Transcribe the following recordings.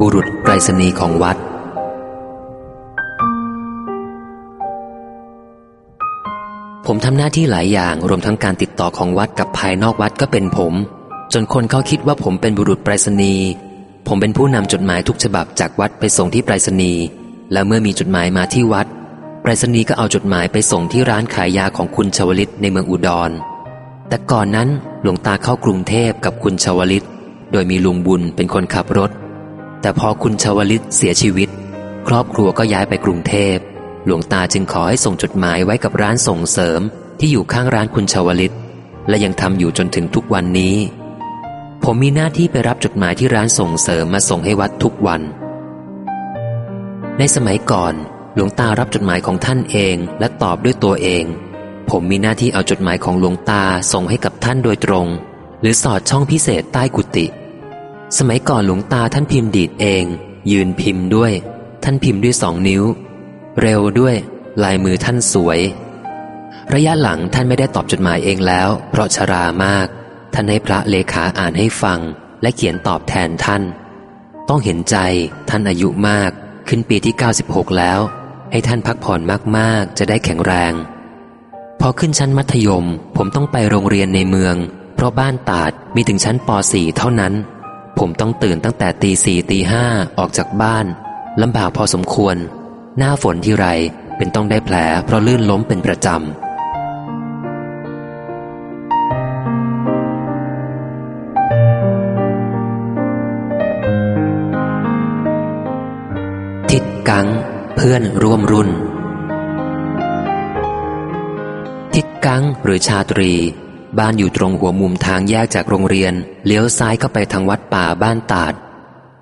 บุรุษไปรษณีย์ของวัด ผมทำหน้าที่หลายอย่างรวมทั้งการติดต่อของวัดกับภายนอกวัดก็เป็นผม จนคนเขาคิดว่าผมเป็นบุรุษไปรษณีย์ผมเป็นผู้นำจดหมายทุกฉบับจากวัดไปส่งที่ไปรษณีย์และเมื่อมีจดหมายมาที่วัด ไปรษณีย์ก็เอาจดหมายไปส่งที่ร้านขายยาของคุณชวลิตในเมืองอุดร แต่ก่อนนั้นหลวงตาเข้ากรุงเทพกับคุณชวลิต โดยมีลุงบุญเป็นคนขับรถ แต่พอคุณชวลิตเสียชีวิต ครอบครัวก็ย้ายไปกรุงเทพ หลวงตาจึงขอให้ส่งจดหมายไว้กับร้านส่งเสริมที่อยู่ข้างร้านคุณชวลิต และยังทำอยู่จนถึงทุกวันนี้ ผมมีหน้าที่ไปรับจดหมายที่ร้านส่งเสริมมาส่งให้วัดทุกวัน ในสมัยก่อน หลวงตารับจดหมายของท่านเองและตอบด้วยตัวเอง ผมมีหน้าที่เอาจดหมายของหลวงตาส่งให้กับท่านโดยตรง หรือสอดช่องพิเศษใต้กุฏิ สมัยก่อนหลวงตาท่านพิมพ์ดีดเอง ยืนพิมพ์ด้วย ท่านพิมพ์ด้วยสองนิ้ว เร็วด้วย ลายมือท่านสวย ระยะหลังท่านไม่ได้ตอบจดหมายเองแล้ว เพราะชรามาก ท่านให้พระเลขาอ่านให้ฟัง และเขียนตอบแทนท่าน ต้องเห็นใจท่านอายุมาก ขึ้นปีที่ 96 แล้ว ให้ท่านพักผ่อนมากๆ จะได้แข็งแรง พอขึ้นชั้นมัธยม ผมต้องไปโรงเรียนในเมือง เพราะบ้านตาดมีถึงชั้นป .4 เท่านั้น ผมต้องตื่นตั้งแต่ตีสี่ตีห้าออกจากบ้านลำบากพอสมควร หน้าฝนที่ไรเป็นต้องได้แผลเพราะลื่นล้มเป็นประจำ ทิดกัง เพื่อนร่วมรุ่น ทิดกังหรือชาตรี บ้านอยู่ตรงหัวมุมทางแยกจากโรงเรียน เลี้ยวซ้ายเข้าไปทางวัดป่าบ้านตาด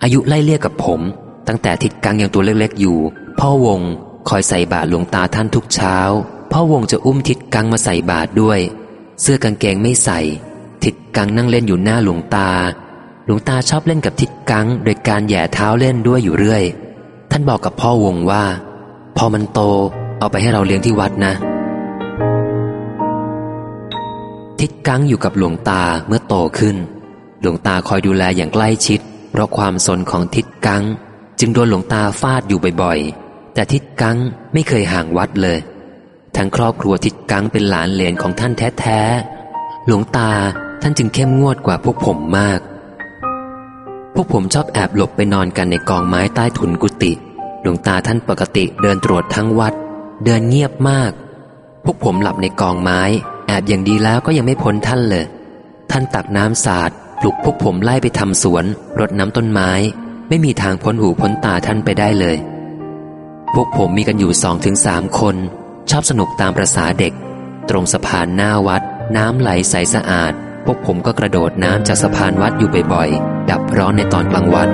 อายุไล่เลี่ยกับผม ตั้งแต่ทิดกังยังตัวเล็กๆอยู่ พ่อวงคอยใส่บาตรหลวงตาท่านทุกเช้า พ่อวงจะอุ้มทิดกังมาใส่บาตรด้วย เสื้อกางเกงไม่ใส่ ทิดกังนั่งเล่นอยู่หน้าหลวงตา หลวงตาชอบเล่นกับทิดกัง โดยการแย่เท้าเล่นด้วยอยู่เรื่อย ท่านบอกกับพ่อวงว่า พอมันโต เอาไปให้เราเลี้ยงที่วัดนะ ทิดกังอยู่กับหลวงตาเมื่อโตขึ้น หลวงตาคอยดูแลอย่างใกล้ชิด เพราะความสนของทิดกัง จึงโดนหลวงตาฟาดอยู่บ่อยๆ แต่ทิดกังไม่เคยห่างวัดเลย ทั้งครอบครัวทิดกังเป็นหลานเหลนของท่านแท้ๆ หลวงตาท่านจึงเข้มงวดกว่าพวกผมมาก พวกผมชอบแอบหลบไปนอนกันในกองไม้ใต้ถุนกุฏิหลวงตาท่านปกติเดินตรวจทั้งวัด เดินเงียบมาก พวกผมหลับในกองไม้ แอบอย่างดีแล้วก็ยังไม่พ้นท่านเลย ท่านตักน้ำสาดปลุกพวกผมไล่ไปทำสวน รดน้ำต้นไม้ ไม่มีทางพ้นหูพ้นตาท่านไปได้เลย พวกผมมีกันอยู่สองถึงสามคน ชอบสนุกตามประษาเด็ก ตรงสะพานหน้าวัด น้ำไหลใสสะอาด พวกผมก็กระโดดน้ำจากสะพานวัดอยู่บ่อยๆ ดับร้อนในตอนกลางวัน